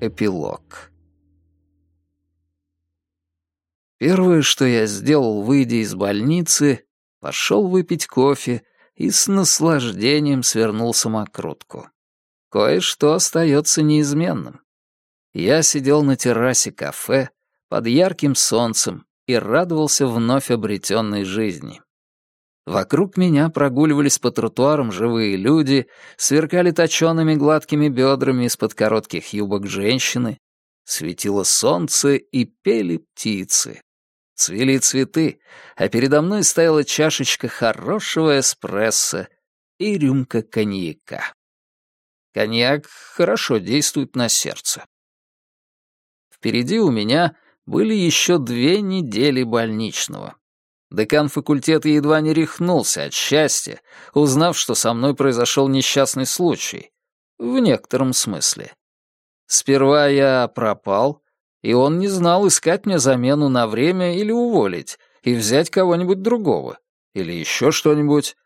Эпилог. Первое, что я сделал, выйдя из больницы, пошел выпить кофе и с наслаждением свернул самокрутку. Кое-что остается неизменным. Я сидел на террасе кафе под ярким солнцем и радовался вновь обретенной жизни. Вокруг меня прогуливались по тротуарам живые люди, сверкали точеными гладкими бедрами из-под коротких юбок женщины, светило солнце и пели птицы. Цвели цветы, а передо мной стояла чашечка хорошего эспрессо и рюмка коньяка. Коньяк хорошо действует на сердце. Впереди у меня были еще две недели больничного. Декан факультета едва не рехнулся от счастья, узнав, что со мной произошел несчастный случай. В некотором смысле. Сперва я пропал, и он не знал, искать мне замену на время или уволить, и взять кого-нибудь другого, или еще что-нибудь.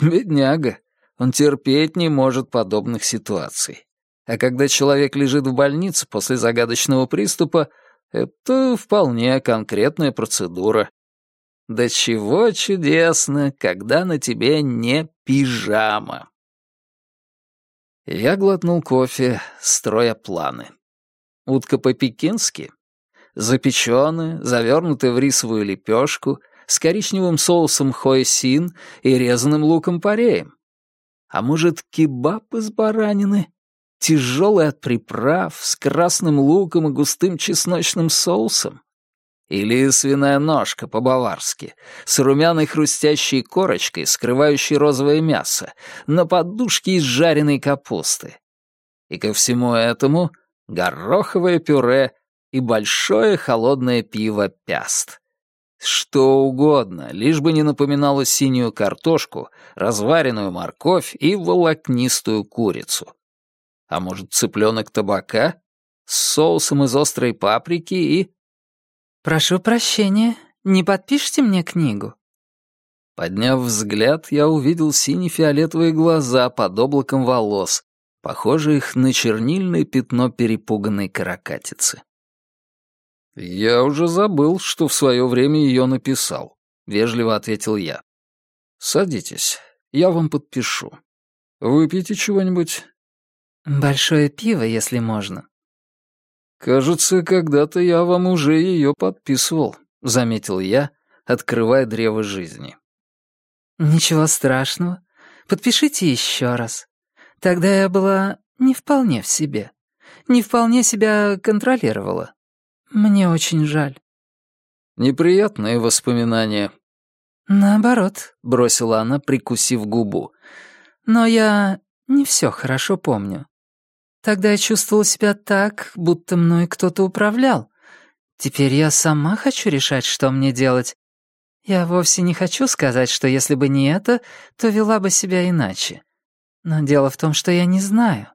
Бедняга, он терпеть не может подобных ситуаций. А когда человек лежит в больнице после загадочного приступа, это вполне конкретная процедура. Да чего чудесно, когда на тебе не пижама. Я глотнул кофе, строя планы. Утка по-пекински, запеченная, завернутая в рисовую лепешку, с коричневым соусом хойсин и резаным луком-пореем. А может, кебаб из баранины? Тяжелый от приправ, с красным луком и густым чесночным соусом? Или свиная ножка по-баварски, с румяной хрустящей корочкой, скрывающей розовое мясо, на подушке из жареной капусты. И ко всему этому гороховое пюре и большое холодное пиво «Пяст». Что угодно, лишь бы не напоминало синюю картошку, разваренную морковь и волокнистую курицу. А может, цыпленок табака? С соусом из острой паприки и «Прошу прощения, не подпишите мне книгу?» Подняв взгляд, я увидел сине-фиолетовые глаза под облаком волос, похожих на чернильное пятно перепуганной каракатицы. «Я уже забыл, что в свое время ее написал», — вежливо ответил я. «Садитесь, я вам подпишу. Выпейте чего-нибудь?» «Большое пиво, если можно». «Кажется, когда-то я вам уже ее подписывал», — заметил я, открывая древо жизни. «Ничего страшного. Подпишите еще раз. Тогда я была не вполне в себе. Не вполне себя контролировала. Мне очень жаль». «Неприятные воспоминания». «Наоборот», — бросила она, прикусив губу. «Но я не все хорошо помню. Тогда я чувствовала себя так, будто мной кто-то управлял. Теперь я сама хочу решать, что мне делать. Я вовсе не хочу сказать, что если бы не это, то вела бы себя иначе. Но дело в том, что я не знаю.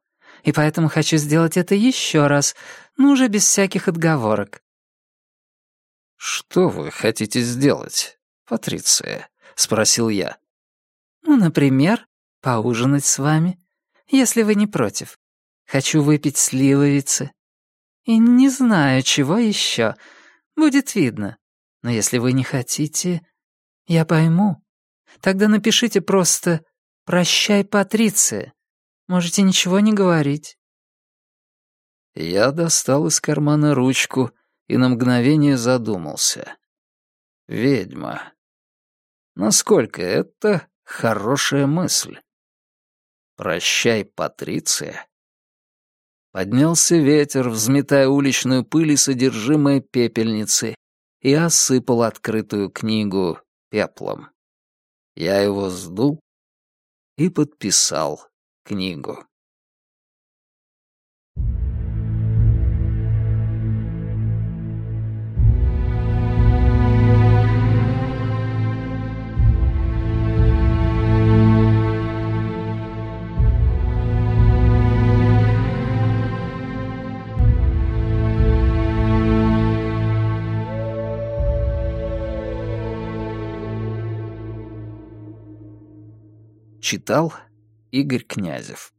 И поэтому хочу сделать это еще раз, но уже без всяких отговорок. «Что вы хотите сделать, Патриция?» — спросил я. «Ну, например, поужинать с вами, если вы не против. Хочу выпить сливовицы. И не знаю, чего еще. Будет видно. Но если вы не хотите, я пойму. Тогда напишите просто «Прощай, Патриция». Можете ничего не говорить. Я достал из кармана ручку и на мгновение задумался. Ведьма. Насколько это хорошая мысль? Прощай, Патриция. Поднялся ветер, взметая уличную пыль и содержимое пепельницы, и осыпал открытую книгу пеплом. Я его сдул и подписал книгу. Читал Игорь Князев